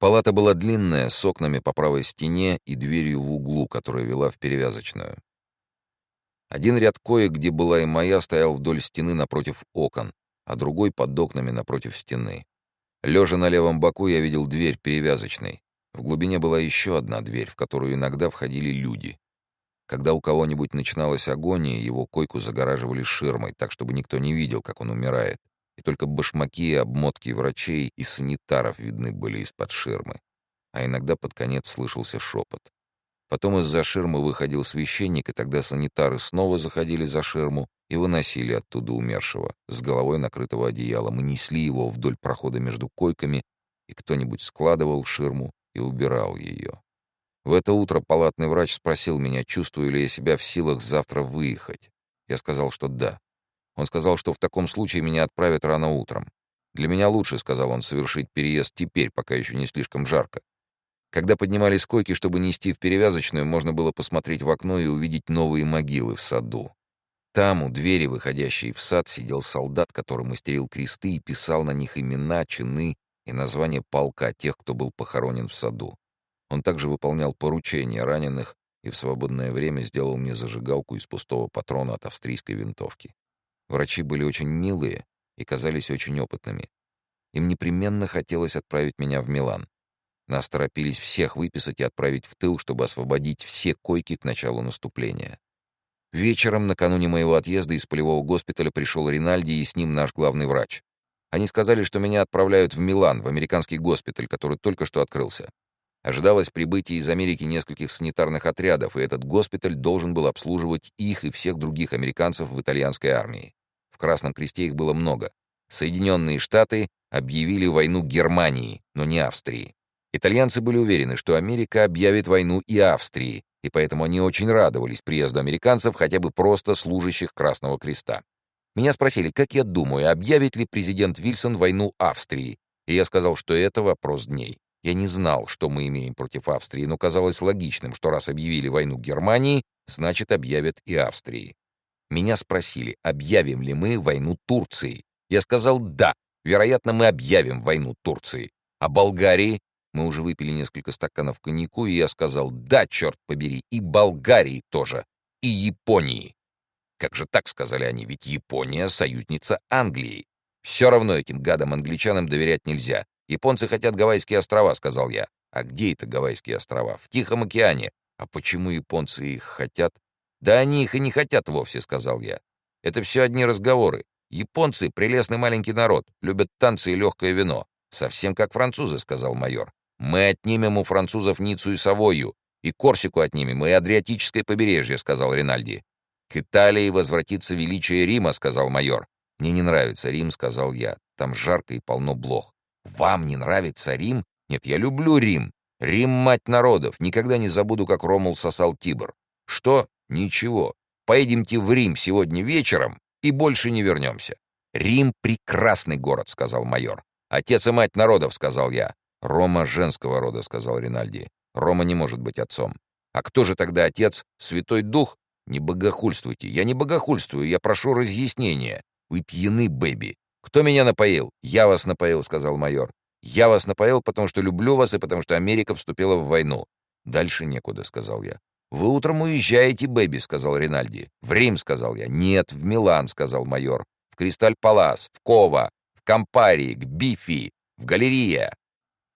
Палата была длинная, с окнами по правой стене и дверью в углу, которая вела в перевязочную. Один ряд коек, где была и моя, стоял вдоль стены напротив окон, а другой под окнами напротив стены. Лежа на левом боку, я видел дверь перевязочной. В глубине была еще одна дверь, в которую иногда входили люди. Когда у кого-нибудь начиналась агония, его койку загораживали ширмой, так чтобы никто не видел, как он умирает. И только башмаки и обмотки врачей и санитаров видны были из-под ширмы. А иногда под конец слышался шепот. Потом из-за ширмы выходил священник, и тогда санитары снова заходили за ширму и выносили оттуда умершего, с головой накрытого одеялом, и несли его вдоль прохода между койками, и кто-нибудь складывал ширму и убирал ее. В это утро палатный врач спросил меня, чувствую ли я себя в силах завтра выехать. Я сказал, что да. Он сказал, что в таком случае меня отправят рано утром. «Для меня лучше», — сказал он, — «совершить переезд теперь, пока еще не слишком жарко. Когда поднимались койки, чтобы нести в перевязочную, можно было посмотреть в окно и увидеть новые могилы в саду. Там, у двери, выходящей в сад, сидел солдат, который мастерил кресты и писал на них имена, чины и название полка тех, кто был похоронен в саду. Он также выполнял поручения раненых и в свободное время сделал мне зажигалку из пустого патрона от австрийской винтовки. Врачи были очень милые и казались очень опытными. Им непременно хотелось отправить меня в Милан. Нас торопились всех выписать и отправить в тыл, чтобы освободить все койки к началу наступления. Вечером, накануне моего отъезда из полевого госпиталя, пришел Ринальди и с ним наш главный врач. Они сказали, что меня отправляют в Милан, в американский госпиталь, который только что открылся. Ожидалось прибытие из Америки нескольких санитарных отрядов, и этот госпиталь должен был обслуживать их и всех других американцев в итальянской армии. Красном Кресте их было много. Соединенные Штаты объявили войну Германии, но не Австрии. Итальянцы были уверены, что Америка объявит войну и Австрии, и поэтому они очень радовались приезду американцев, хотя бы просто служащих Красного Креста. Меня спросили, как я думаю, объявит ли президент Вильсон войну Австрии, и я сказал, что это вопрос дней. Я не знал, что мы имеем против Австрии, но казалось логичным, что раз объявили войну Германии, значит, объявят и Австрии. Меня спросили, объявим ли мы войну Турции. Я сказал «да», вероятно, мы объявим войну Турции. А Болгарии мы уже выпили несколько стаканов коньяку, и я сказал «Да, черт побери, и Болгарии тоже, и Японии». Как же так, сказали они, ведь Япония — союзница Англии. Все равно этим гадам-англичанам доверять нельзя. Японцы хотят Гавайские острова, сказал я. А где это Гавайские острова? В Тихом океане. А почему японцы их хотят? Да они их и не хотят вовсе, сказал я. Это все одни разговоры. Японцы — прелестный маленький народ, любят танцы и легкое вино. «Совсем как французы», — сказал майор. «Мы отнимем у французов Ниццу и Савойю, и Корсику отнимем, и Адриатическое побережье», — сказал Ринальди. «К Италии возвратится величие Рима», — сказал майор. «Мне не нравится Рим», — сказал я. «Там жарко и полно блох». «Вам не нравится Рим?» «Нет, я люблю Рим. Рим — мать народов. Никогда не забуду, как Ромул сосал Тибр». «Что? Ничего. Поедемте в Рим сегодня вечером и больше не вернемся». «Рим — прекрасный город», — сказал майор. «Отец и мать народов», — сказал я. «Рома женского рода», — сказал Ринальди. «Рома не может быть отцом». «А кто же тогда отец? Святой Дух?» «Не богохульствуйте. Я не богохульствую. Я прошу разъяснения. Вы пьяны, бэби. Кто меня напоил?» «Я вас напоил», — сказал майор. «Я вас напоил, потому что люблю вас и потому что Америка вступила в войну». «Дальше некуда», — сказал я. «Вы утром уезжаете, бэби», — сказал Ринальди. «В Рим», — сказал я. «Нет, в Милан», — сказал майор. «В Кристаль-Палас, в Кова, в Кампарии, к Бифи, в галерее.